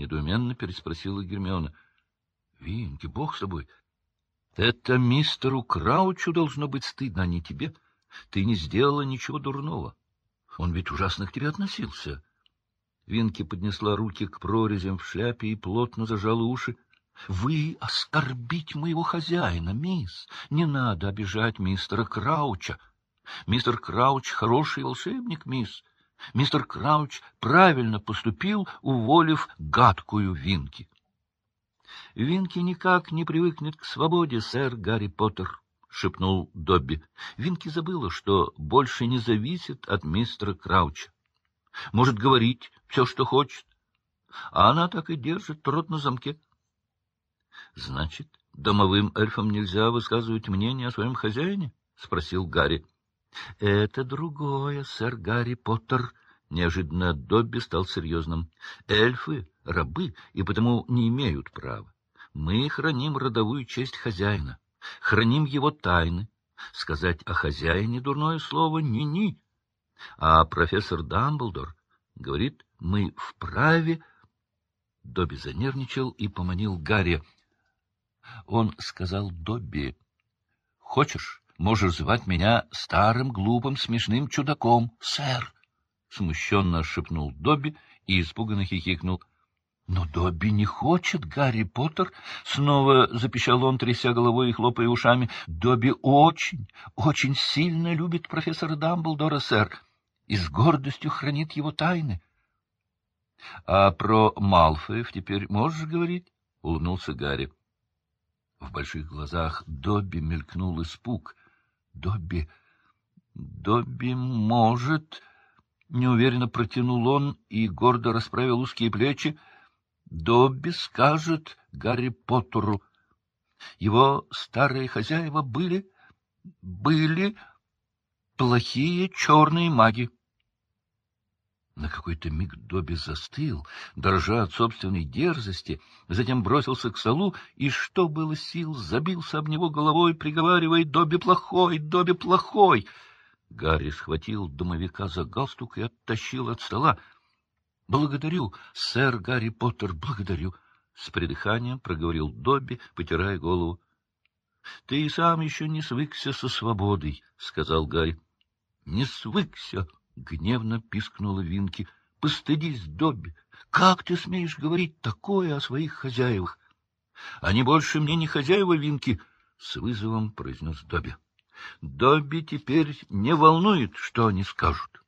недоуменно переспросила Гермиона. — Винки, бог с тобой. Это мистеру Краучу должно быть стыдно, а не тебе. Ты не сделала ничего дурного. Он ведь ужасно к тебе относился. Винки поднесла руки к прорезям в шляпе и плотно зажала уши. — Вы оскорбить моего хозяина, мисс. Не надо обижать мистера Крауча. Мистер Крауч — хороший волшебник, мисс. Мистер Крауч правильно поступил, уволив гадкую Винки. — Винки никак не привыкнет к свободе, сэр Гарри Поттер, — шепнул Добби. Винки забыла, что больше не зависит от мистера Крауча. Может говорить все, что хочет. А она так и держит рот на замке. — Значит, домовым эльфам нельзя высказывать мнение о своем хозяине? — спросил Гарри. — Это другое, сэр Гарри Поттер. Неожиданно Добби стал серьезным. — Эльфы — рабы, и потому не имеют права. Мы храним родовую честь хозяина, храним его тайны. Сказать о хозяине дурное слово ни-ни. А профессор Дамблдор говорит, мы вправе... Добби занервничал и поманил Гарри. Он сказал Добби, — Хочешь, можешь звать меня старым, глупым, смешным чудаком, сэр? Смущенно шепнул Добби и испуганно хихикнул. — Но Добби не хочет, Гарри Поттер, — снова запищал он, тряся головой и хлопая ушами. — Добби очень, очень сильно любит профессора Дамблдора, сэр, и с гордостью хранит его тайны. — А про Малфоев теперь можешь говорить? — улыбнулся Гарри. В больших глазах Добби мелькнул испуг. — Добби... Добби может... Неуверенно протянул он и гордо расправил узкие плечи. Добби скажет Гарри Поттеру. Его старые хозяева были... были плохие черные маги. На какой-то миг Добби застыл, дрожа от собственной дерзости, затем бросился к столу и, что было сил, забился об него головой, приговаривая «Добби плохой! Добби плохой!» Гарри схватил домовика за галстук и оттащил от стола. — Благодарю, сэр Гарри Поттер, благодарю! — с придыханием проговорил Добби, потирая голову. — Ты и сам еще не свыкся со свободой, — сказал Гарри. — Не свыкся! — гневно пискнула Винки. — Постыдись, Добби! Как ты смеешь говорить такое о своих хозяевах? — Они больше мне не хозяева, Винки! — с вызовом произнес Добби. Добби теперь не волнует, что они скажут.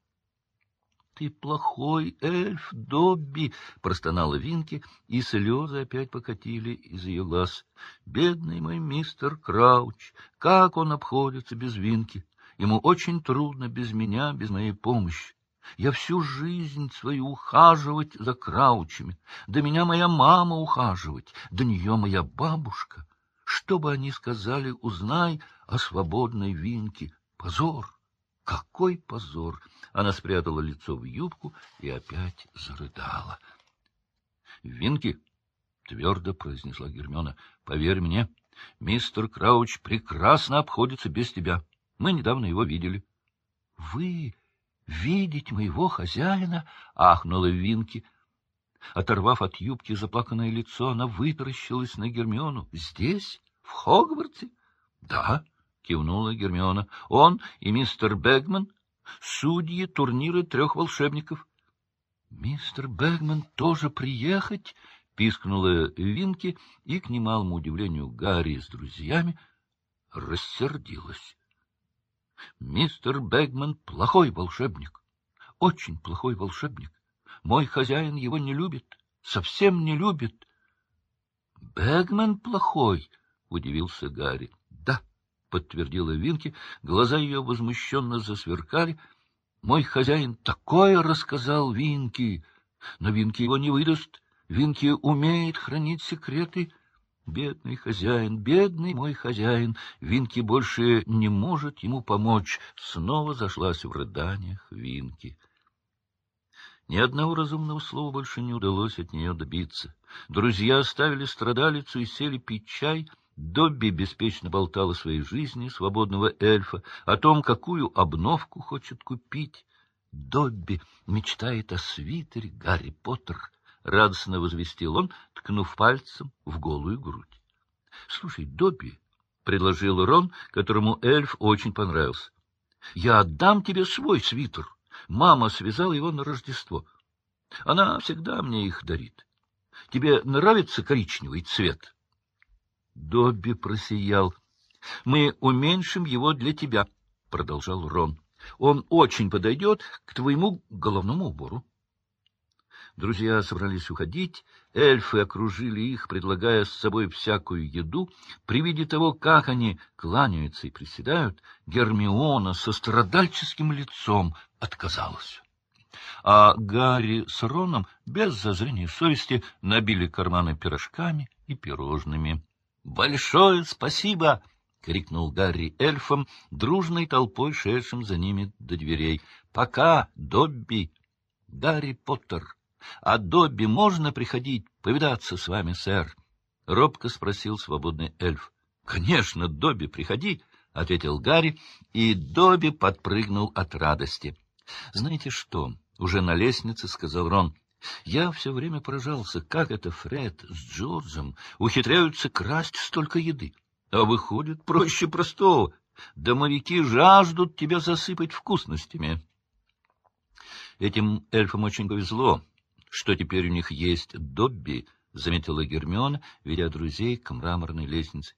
— Ты плохой эльф, Добби! — простонала Винки, и слезы опять покатили из ее глаз. — Бедный мой мистер Крауч! Как он обходится без Винки! Ему очень трудно без меня, без моей помощи. Я всю жизнь свою ухаживать за Краучами. До меня моя мама ухаживать, до нее моя бабушка. Что бы они сказали, узнай о свободной Винке. Позор! Какой позор! Она спрятала лицо в юбку и опять зарыдала. — Винки, — твердо произнесла Гермиона, — поверь мне, мистер Крауч прекрасно обходится без тебя. Мы недавно его видели. — Вы видеть моего хозяина? — ахнула Винки. Оторвав от юбки заплаканное лицо, она вытаращилась на Гермиону. — Здесь? В Хогвартсе? — Да, — кивнула Гермиона. — Он и мистер Бэгман — судьи турнира трех волшебников. — Мистер Бэгман тоже приехать? — пискнула Винки, и, к немалому удивлению Гарри с друзьями, рассердилась. — Мистер Бэгман — плохой волшебник, очень плохой волшебник. Мой хозяин его не любит, совсем не любит. — Бэгман плохой? — удивился Гарри. — Да, — подтвердила Винки, глаза ее возмущенно засверкали. — Мой хозяин такое рассказал Винки, но Винки его не выдаст. Винки умеет хранить секреты. Бедный хозяин, бедный мой хозяин, Винки больше не может ему помочь. Снова зашлась в рыданиях Винки. Ни одного разумного слова больше не удалось от нее добиться. Друзья оставили страдалицу и сели пить чай. Добби беспечно болтал о своей жизни свободного эльфа, о том, какую обновку хочет купить. Добби мечтает о свитере Гарри Поттер, — радостно возвестил он, ткнув пальцем в голую грудь. — Слушай, Добби, — предложил Рон, которому эльф очень понравился, — я отдам тебе свой свитер. Мама связала его на Рождество. Она всегда мне их дарит. Тебе нравится коричневый цвет? Добби просиял. — Мы уменьшим его для тебя, — продолжал Рон. — Он очень подойдет к твоему головному убору. Друзья собрались уходить, эльфы окружили их, предлагая с собой всякую еду. При виде того, как они кланяются и приседают, Гермиона со страдальческим лицом отказалась. А Гарри с Роном без зазрения совести набили карманы пирожками и пирожными. — Большое спасибо! — крикнул Гарри эльфам, дружной толпой шедшим за ними до дверей. — Пока, Добби! Гарри Поттер! А Добби можно приходить повидаться с вами, сэр? — робко спросил свободный эльф. — Конечно, Добби, приходи, — ответил Гарри, и Добби подпрыгнул от радости. — Знаете что? — уже на лестнице сказал Рон. — Я все время поражался, как это Фред с Джорджем ухитряются красть столько еды. А выходит, проще простого. Домовики жаждут тебя засыпать вкусностями. Этим эльфам очень повезло что теперь у них есть Добби, — заметила Гермиона, ведя друзей к мраморной лестнице.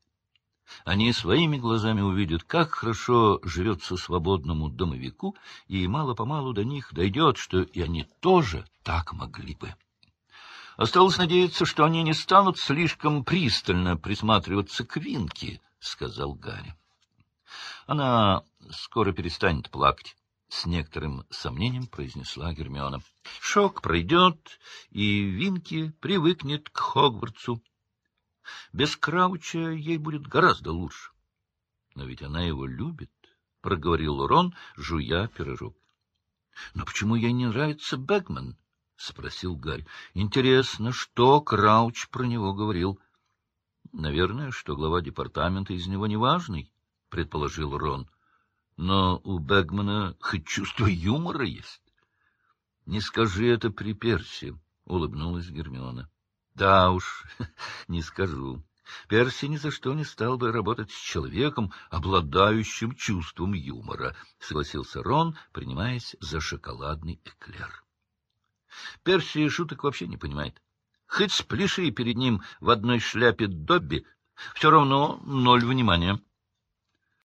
Они своими глазами увидят, как хорошо живется свободному домовику, и мало-помалу до них дойдет, что и они тоже так могли бы. Осталось надеяться, что они не станут слишком пристально присматриваться к Винке, — сказал Гарри. Она скоро перестанет плакать. — с некоторым сомнением произнесла Гермиона. — Шок пройдет, и Винки привыкнет к Хогвартсу. Без Крауча ей будет гораздо лучше. — Но ведь она его любит, — проговорил Рон, жуя пирожок. — Но почему ей не нравится Бэгман? — спросил Гарри. — Интересно, что Крауч про него говорил? — Наверное, что глава департамента из него неважный, — предположил Рон. Но у Бэгмана хоть чувство юмора есть. — Не скажи это при Перси, — улыбнулась Гермиона. — Да уж, не скажу. Перси ни за что не стал бы работать с человеком, обладающим чувством юмора, — согласился Рон, принимаясь за шоколадный эклер. Перси шуток вообще не понимает. Хоть спляши перед ним в одной шляпе Добби, все равно ноль внимания. —